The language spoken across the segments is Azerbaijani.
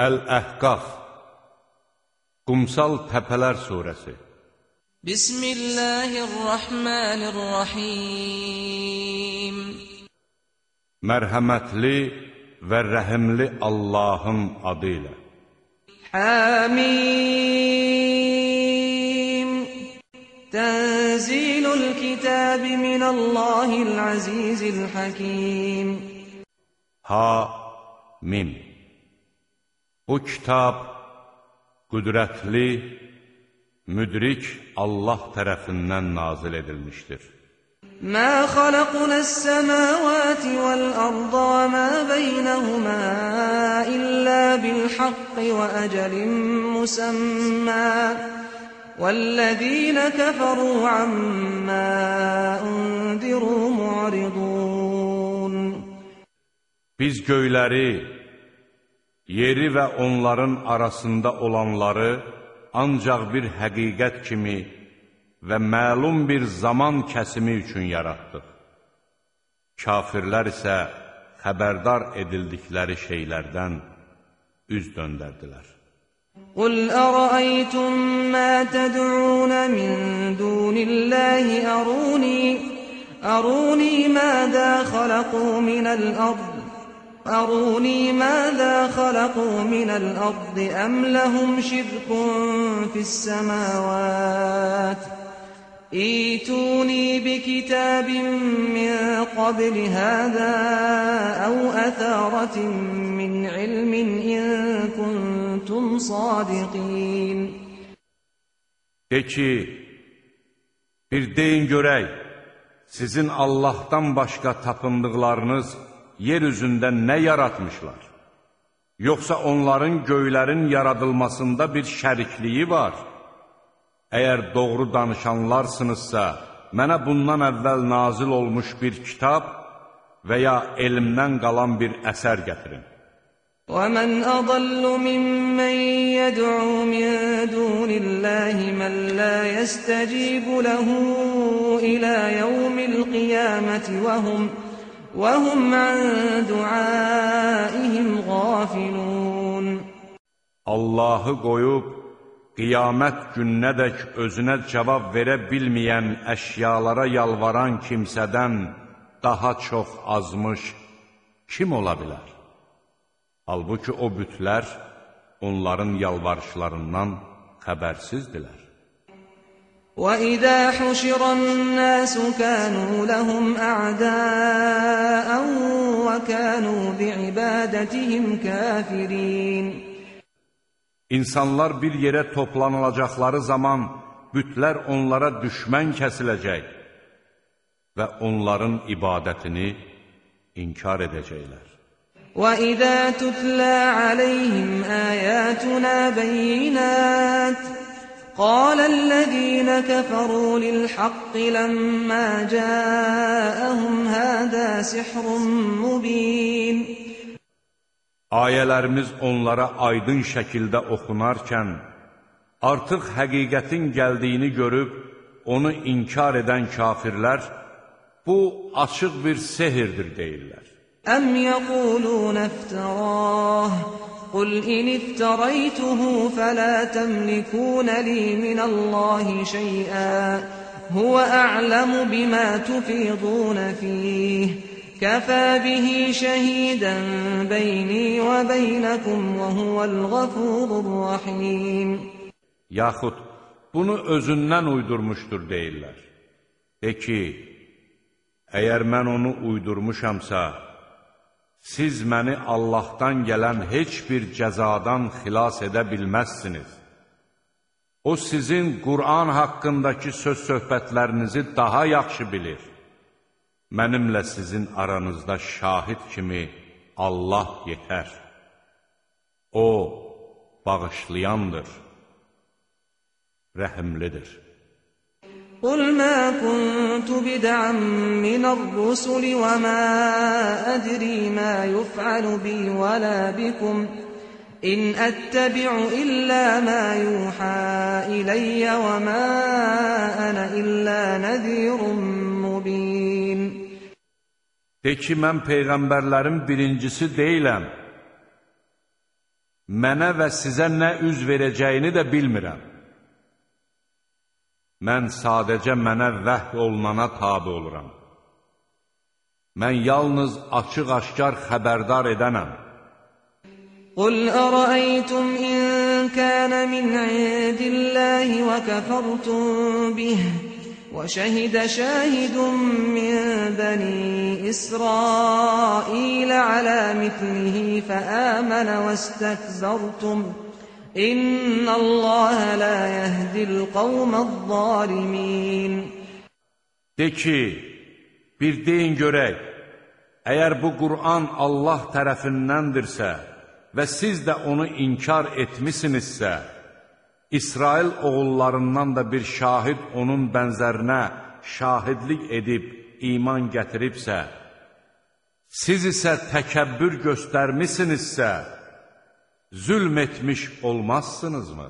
Əl-Əhqaf Qumsal Təpələr Suresi. Bismillahirrahmanirrahim. Mərhəmətli və rəhimli Allahın adı ilə Hamim. Tənzilul kitabi minəllahil azizil hakim. Ha-Mim Bu kitab qüdrətli, müdrik Allah tərəfindən nazil edilmişdir. ما خلقنا السماوات والأرض وما بينهما إلا بالحق وأجل مسمى والذين كفروا عما أنذروا معرضون Biz göyləri, Yeri və onların arasında olanları ancaq bir həqiqət kimi və məlum bir zaman kəsimi üçün yaratdıq. Kafirlər isə xəbərdar edildikləri şeylərdən üz döndərdilər. Qul ərəytum mə təd'un min dunillahi əruni əruni mədə xalaqu minəl-ərd أروني ماذا خلقوا من الأرض أم لهم شرك في السماوات؟ إيتوني بكتاب من قبل هذا أو أثارة من علم إن كنتم صادقين. De ki, bir deyin görək, sizin Allahdan başqa tapındıqlarınız yer üzündə nə yaratmışlar? Yoxsa onların göylərin yaradılmasında bir şərikliyi var? Əgər doğru danışanlarsınızsa, mənə bundan əvvəl nazil olmuş bir kitab və ya elmdən qalan bir əsər gətirin. ومن أضل ممن يدعو من دون الله من لا يستجيب له إلى يوم القيامة وهم وهم عن دعائهم غافلون Allahı qoyub, qiyamət gününədək özünə cavab verə bilməyən əşyalara yalvaran kimsədən daha çox azmış kim ola bilər? Halbuki o bütlər onların yalvarışlarından xəbərsizdilər. وإذا حشر الناس كانوا لهم أعداء وكانوا بعبادتهم كافرين İnsanlar bir yerə toplanılacaqları zaman bütlər onlara düşmən kəsiləcək və onların ibadətini inkar edəcəklər. وإذا تتلى عليهم آياتنا بينات قال الذين كفروا للحق لما جاءهم هذا سحر مبين Ayələrimiz onlara aydın şəkildə oxunarkən, artıq həqiqətin gəldiyini görüb, onu inkar edən kafirlər, bu açıq bir sehirdir deyirlər. أم يقولون افتراه قل إن افتريته فلا تملكون لي من الله شيئا. هو أعلم بما تفيضون فيه. كفى به شهيدا بيني وبينكم وهو الغفور الرحيم. Yaxud bunu özündən uydurmuşdur deyirlər. De ki, əgər mən onu uydurmuşamsa, siz məni Allahdan gələn heç bir cəzadan xilas edə bilməzsiniz. O sizin Qur'an haqqındakı söz-söhbətlərinizi daha yaxşı bilir. Mənimlə sizin aranızda şahid kimi Allah yetər. O, bağışlayandır, rəhimlidir. قل ما كنت بدعا من الرسل وما أدري ما يفعل بي ولا بكم إن أتبع إلا ما يوحى إلي وما أنا إلا نذير مبين De ki, mən Peyğəmbərlərin birincisi deyiləm. mənə və sizə nə üz verəcəyini də bilmirəm. Mən sadəcə mənə vəhy olunana tabi oluram. Mən yalnız açıq-aşkar xəbərdar edənəm. قل أرأيتم إن كان من عند الله وكفرتم به وشهد شاهد من بني إسرائيل على مثله فآمن واستكبرتم إن الله İnnallaha la yehdil qavmaz-zalimin. De ki, bir deyin görək, əgər bu Qur'an Allah tərəfindəndirsə və siz də onu inkar etmisinizsə, İsrail oğullarından da bir şahid onun bənzərinə şahidlik edib iman gətiribsə, siz isə təkəbbür göstərmisinizsə, zülm etmiş olmazsınızmı?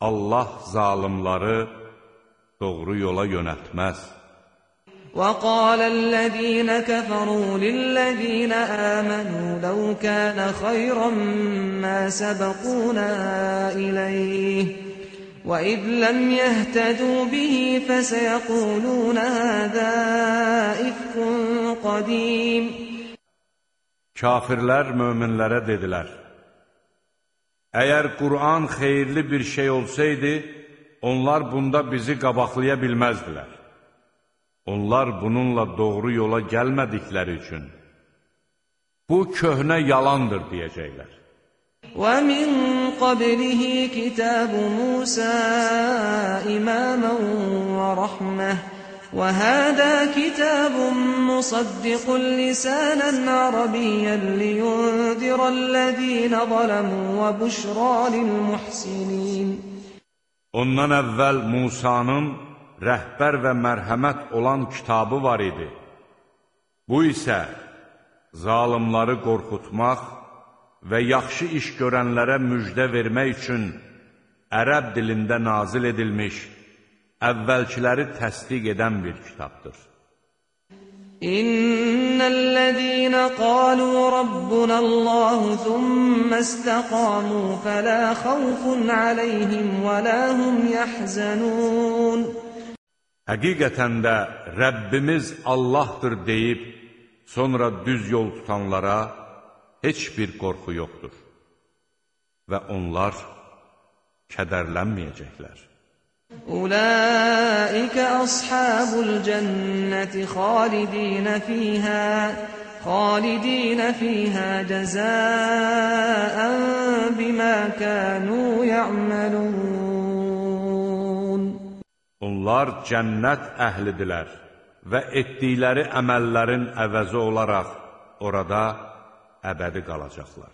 Allah zalimları doğru yola yönəltməz. وقال الذين كفروا للذين آمنوا لو كان خيرا ما سبقونا إليه وإذ لم يهتدوا به فسيقولون هذا إفك قديم Kafirlər möminlərə dedilər, Əgər Qur'an xeyirli bir şey olsaydı, onlar bunda bizi qabaqlaya bilməzdilər. Onlar bununla doğru yola gəlmədikləri üçün bu köhnə yalandır deyəcəklər. وَمِن قَبْلِهِ كِتَابُ مُوسَى إِمَامًا وَرَحْمَةً وَهَذَا كِتَابٌ مُصَدِّقٌ لِسَانًا عَرَبِيًّا لِيُنذِرَ الَّذِينَ ظَلَمُوا وَبُشْرَى لِلْمُحْسِنِينَ Ondan əvvəl Musanın rəhbər və mərhəmət olan kitabı var idi. Bu isə zalimları qorxutmaq və yaxşı iş görənlərə müjdə vermək üçün ərəb dilində nazil edilmiş, əvvəlkiləri təsdiq edən bir kitabdır. İnnellezîne qâlû rabbunallâhu thumme istaqâmû felâ xawfun aleyhim və lâ hum yahzanûn. Həqiqətən də Rəbbimiz Allahdır deyib, sonra düz yol tutanlara heç bir qorxu yoxdur və onlar kədərlənməyəcəklər. Ulaikə ashabul cənnəti xalidinə fiyhə خالدين فيها جزاء بما كانوا يعملون Onlar cənnət əhlidirlər və etdikləri əməllərin əvəzi olaraq orada əbədi qalacaqlar.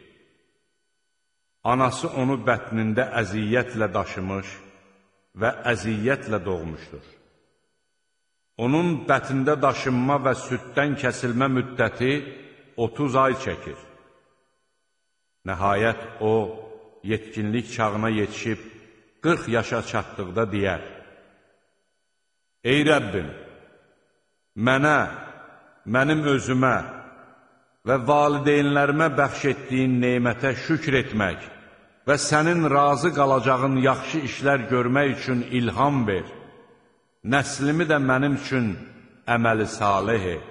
Anası onu bətnində əziyyətlə daşımış və əziyyətlə doğmuşdur. Onun bətində daşınma və süddən kəsilmə müddəti 30 ay çəkir. Nəhayət o, yetkinlik çağına yetişib 40 yaşa çatdıqda deyər, Ey Rəbbim, mənə, mənim özümə və valideynlərimə bəxş etdiyin neymətə şükr etmək və sənin razı qalacağın yaxşı işlər görmək üçün ilham ver. Nəslimi də mənim üçün əməli salih et.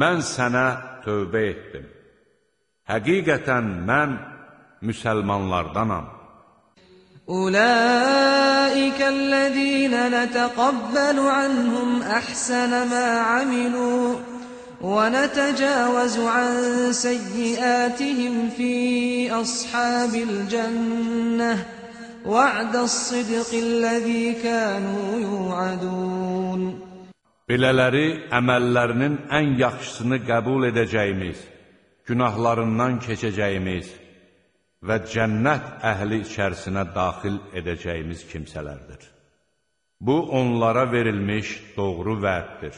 Mən sənə tövbə etdim. Həqiqətən mən müsəlmanlardanam. Ulaikəl-ləzīnə nətəqəbbəlu anhum əhsənə mə amiluq ونتجاوز عن سيئاتهم في أصحاب الجنة وعد الصدق الذي كانوا يوعدون Belələri əməllərinin ən yaxşısını qəbul edəcəyimiz, günahlarından keçəcəyimiz və cənnət əhli içərisinə daxil edəcəyimiz kimsələrdir. Bu, onlara verilmiş doğru vəddir.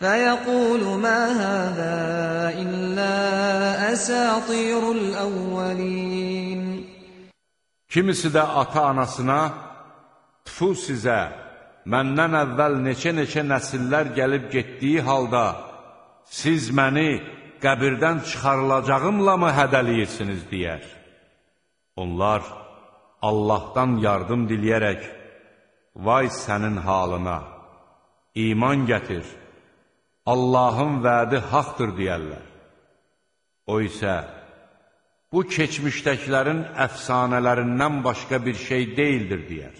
فيقول ما هذا إلا أساطير الأولين Kimisi də ata-anasına, tfu sizə, məndən əvvəl neçə-neçə nəsillər gəlib getdiyi halda, siz məni qəbirdən çıxarılacağımla mı hədəliyirsiniz, deyər. Onlar Allahdan yardım diləyərək, vay sənin halına, iman gətir, Allahın vədi haqdır deyərlər. O isə, bu keçmişdəkilərin əfsanələrindən başqa bir şey deyildir, deyər.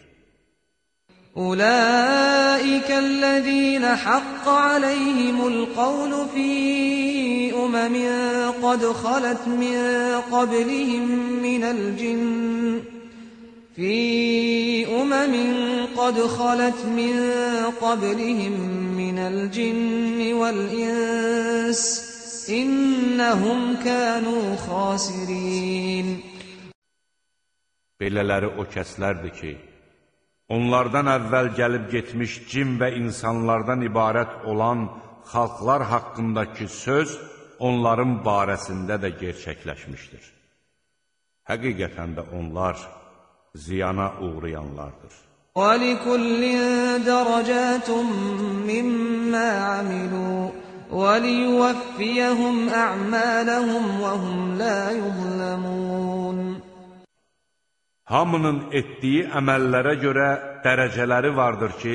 Ulaikəl-ləzīnə haqqa aləyhimul qavlu fī uməmin qad xalət min qablihim minəl cinn في أمم قد خلت من قبلهم من الجن والإنس إنهم كانوا خاسرين Belələri o kəslərdir ki, onlardan əvvəl gəlib getmiş cin və insanlardan ibarət olan xalqlar haqqındakı söz onların barəsində də gerçəkləşmişdir. Həqiqətən də onlar ziyana uğrayanlardır. ولكل درجات مما عملوا وليوفيهم أعمالهم وهم لا يظلمون Hamının etdiyi əməllərə görə dərəcələri vardır ki,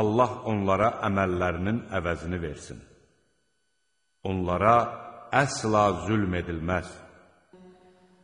Allah onlara əməllərinin əvəzini versin. Onlara əsla zülm edilməz.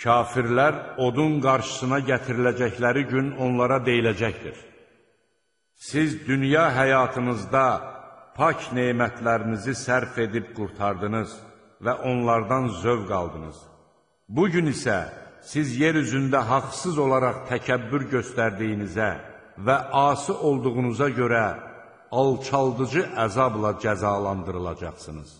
Kafirlər odun qarşısına gətiriləcəkləri gün onlara deyiləcəkdir. Siz dünya həyatınızda pak neymətlərinizi sərf edib qurtardınız və onlardan zövq aldınız. Bugün isə siz yer üzündə haqsız olaraq təkəbbür göstərdiyinizə və asi olduğunuza görə alçaldıcı əzabla cəzalandırılacaqsınız.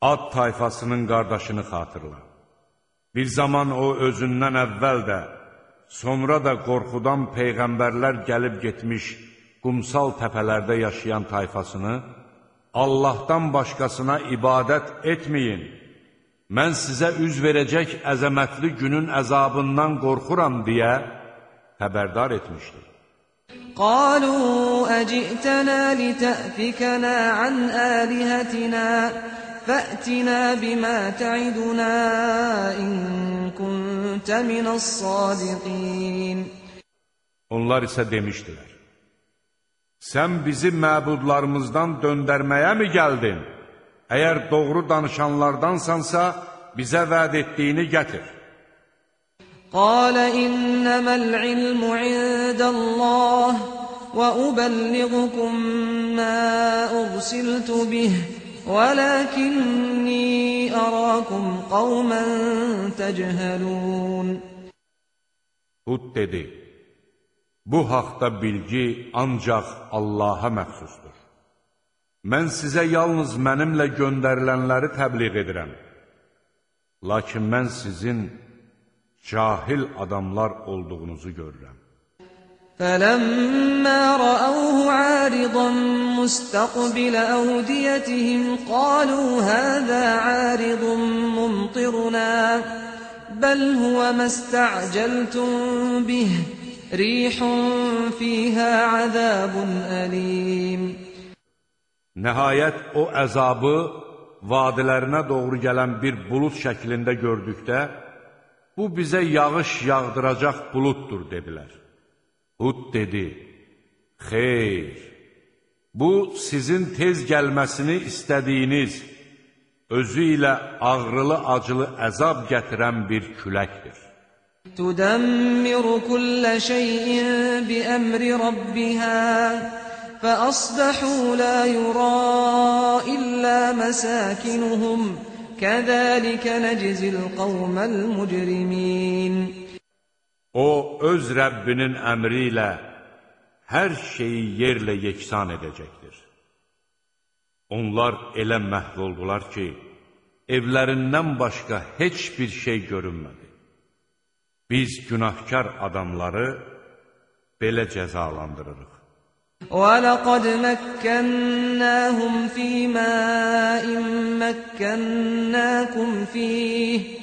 Ad tayfasının qardaşını xatırla. Bir zaman o özündən əvvəl də, sonra da qorxudan peyğəmbərlər gəlib getmiş qumsal təpələrdə yaşayan tayfasını, Allahdan başqasına ibadət etməyin, mən sizə üz verəcək əzəmətli günün əzabından qorxuram deyə xəbərdar etmişdir. قالوا أجئتنا لتأفكنا عن آلهتنا فأتنا بما تعدنا إن كنت من الصادقين Onlar isə demişdilər, Sən bizi məbudlarımızdan döndərməyə mi gəldin? Əgər doğru danışanlardansansa, bizə vəd etdiyini gətir. قال إنما العلم عند الله وأبلغكم ما أرسلت به ولكني أراكم قوما تجهلون Hud dedi, bu haqda bilgi ancaq Allaha məxsusdur. Mən sizə yalnız mənimlə göndərilənləri təbliğ edirəm. Lakin mən sizin cahil adamlar olduğunuzu görürəm. فلما رأوه عارضا مستقبل أوديتهم قالوا هذا عارض ممطرنا بل هو ما استعجلتم به ريح فيها عذاب أليم Nəhayət o əzabı vadilərinə doğru gələn bir bulud şəklində gördükdə, bu bizə yağış yağdıracaq buluddur, dedilər. Hud dedi, xeyr, bu sizin tez gəlməsini istədiyiniz, özü ilə ağrılı-acılı əzab gətirən bir küləkdir. تدمر كل شيء بأمر ربها فأصبحوا لا يرى إلا مساكنهم كذلك نجزي القوم المجرمين O, öz Rəbbinin əmri ilə hər şeyi yerlə yeksan edəcəkdir. Onlar elə məhv oldular ki, evlərindən başqa heç bir şey görünmədi. Biz günahkar adamları belə cəzalandırırıq. وَلَقَدْ مَكَّنَّاهُمْ فِي مَاءٍ مَّكَّنَّاكُمْ فِيهِ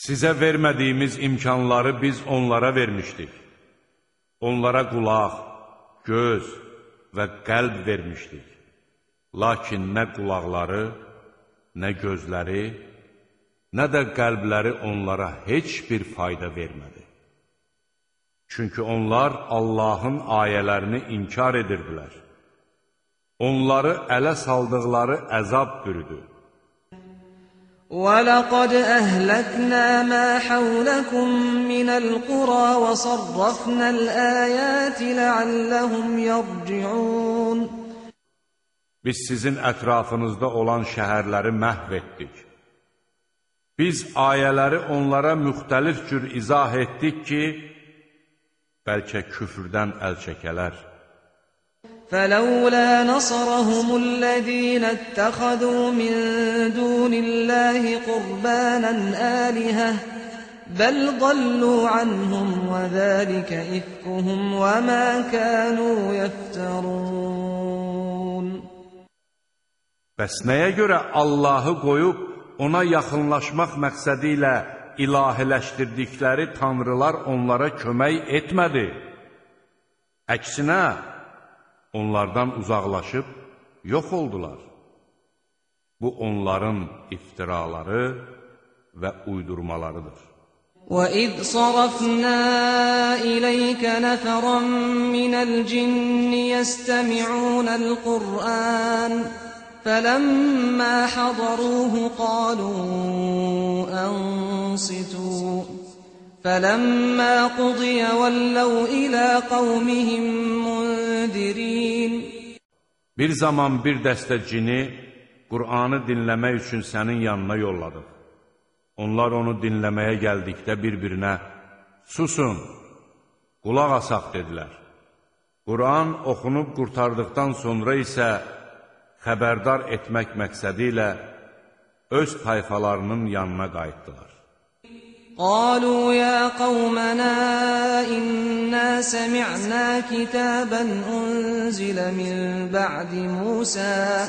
Sizə vermədiyimiz imkanları biz onlara vermişdik. Onlara qulaq, göz və qəlb vermişdik. Lakin nə qulaqları, nə gözləri, nə də qəlbləri onlara heç bir fayda vermədi. Çünki onlar Allahın ayələrini inkar edirdilər. Onları ələ saldıqları əzab bürüdü. وَلَقَدْ أَهْلَكْنَا مَا حَوْلَكُمْ مِنَ الْقُرَى وَصَرَّفْنَا الْآيَاتِ لَعَلَّهُمْ يَرْجِعُونَ Biz sizin ətrafınızda olan şəhərləri məhv etdik. Biz ayələri onlara müxtəlif cür izah etdik ki, bəlkə küfrdən əl çəkələr. فلولا نصرهم الذين اتخذوا من دون الله قربانا آلهة بل ضلوا عنهم وذلك إفكهم وما كانوا يفترون Bəs nəyə görə Allahı qoyub ona yaxınlaşmaq məqsədi ilə ilahiləşdirdikləri tanrılar onlara kömək etmədi? Əksinə, onlardan uzaqlaşıb yox oldular. Bu onların iftiraları və uydurmalarıdır. وَإِذْ صَرَفْنَا إِلَيْكَ نَفَرًا مِنَ الْجِنِّ يَسْتَمِعُونَ الْقُرْآنَ فَلَمَّا حَضَرُوهُ قَالُوا أَنصِتُوا فَلَمَّا قُضِيَ وَلَّوْا إِلَى قَوْمِهِمْ مُنذِرِينَ Bir zaman bir dəstə cini Qur'anı dinləmək üçün sənin yanına yolladıq. Onlar onu dinləməyə gəldikdə bir-birinə, susun, qulaq asaq dedilər. Qur'an oxunub qurtardıqdan sonra isə xəbərdar etmək məqsədi ilə öz tayfalarının yanına qayıtdılar. قالوا يا قومنا إنا سمعنا كتابا أنزل من بعد موسى.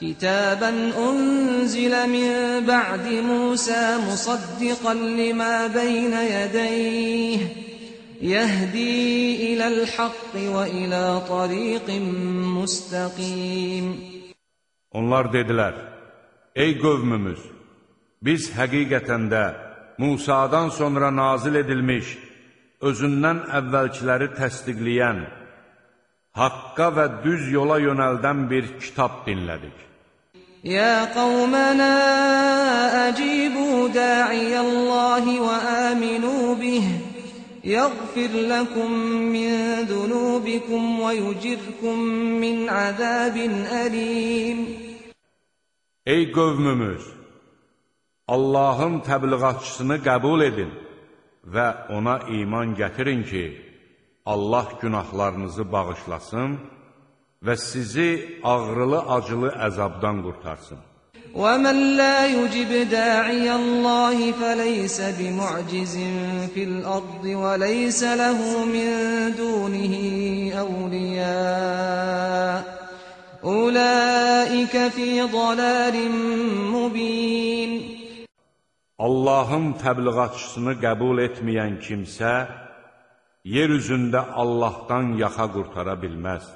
كتابا أنزل من بعد موسى مصدقا لما بين يديه يهدي إلى الحق وإلى طريق مستقيم. Onlar dedilər, Ey qövmümüz, biz həqiqətən də Musadan sonra nazil edilmiş, özündən əvvəlkiləri təsdiqləyən, haqqa və düz yola yönəldən bir kitab dinlədik. Ya qawmana acibu da'iyallahi və aminu bih, yəğfir ləkum min dunubikum və yucirkum min azabin əlim. Ey qövmümüz! Allahın təbliğatçısını qəbul edin və ona iman gətirin ki, Allah günahlarınızı bağışlasın və sizi ağrılı-acılı əzabdan qurtarsın. ومن لا يجب داعي الله فليس بمعجز في الأرض وليس له من دونه أولياء أولئك في ضلال مبين Allahın təbliğatçısını qəbul etməyən kimsə, yer üzündə Allahdan yaxa qurtara bilməz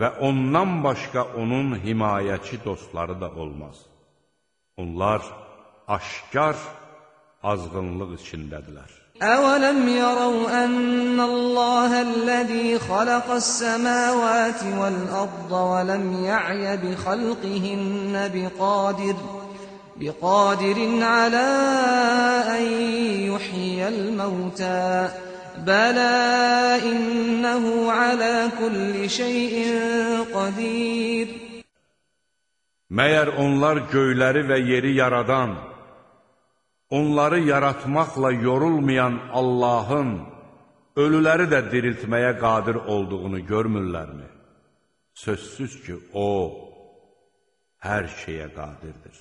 və ondan başqa onun himayəçi dostları da olmaz. Onlar aşkar azğınlıq içindədirlər. أولم يروا أن الله الذي خلق السماوات والأرض ولم يعي بخلقهن بقادر بقادر على أن يحيي الموتى بلى إنه على كل شيء قدير Məyər onlar göyləri və yeri yaradan, onları yaratmaqla yorulmayan Allahın ölüləri də diriltməyə qadir olduğunu görmürlərmi? Sözsüz ki, O hər şeyə qadirdir.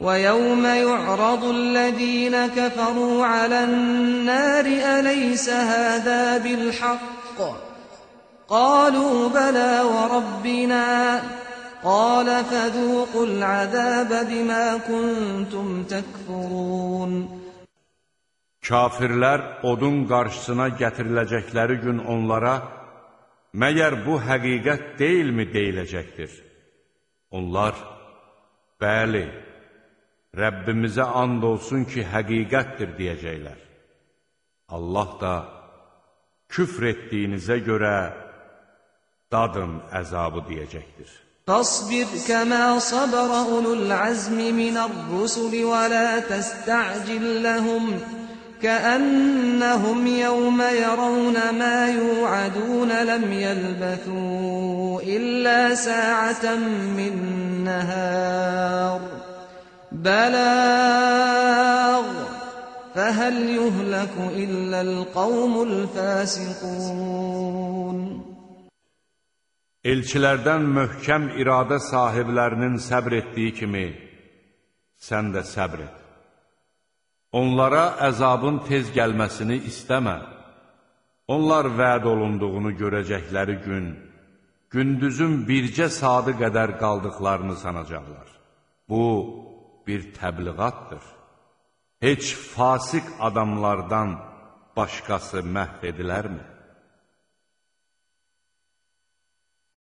ويوم يعرض الذين كفروا على النار أليس هذا بالحق قالوا بلى وربنا قال فذوقوا العذاب بما كنتم تكفرون Kafirlər odun qarşısına gətiriləcəkləri gün onlara, məyər bu həqiqət deyilmi deyiləcəkdir? Onlar, bəli, Rəbbimizə and olsun ki, həqiqətdir deyəcəklər. Allah da küfr etdiyinizə görə dadın əzabı deyəcəkdir. فاصبر كما صبر أولو العزم من الرسل ولا تستعجل لهم كأنهم يوم يرون ما يوعدون لم يلبثوا إلا ساعة من نهار بلاغ فهل يهلك إلا القوم الفاسقون Elçilərdən möhkəm iradə sahiblərinin səbr etdiyi kimi, sən də səbr et. Onlara əzabın tez gəlməsini istəmə. Onlar vəd olunduğunu görəcəkləri gün, gündüzün bircə saatı qədər qaldıqlarını sanacaqlar. Bu, bir təbliğatdır. Heç fasik adamlardan başqası məhv edilərmi?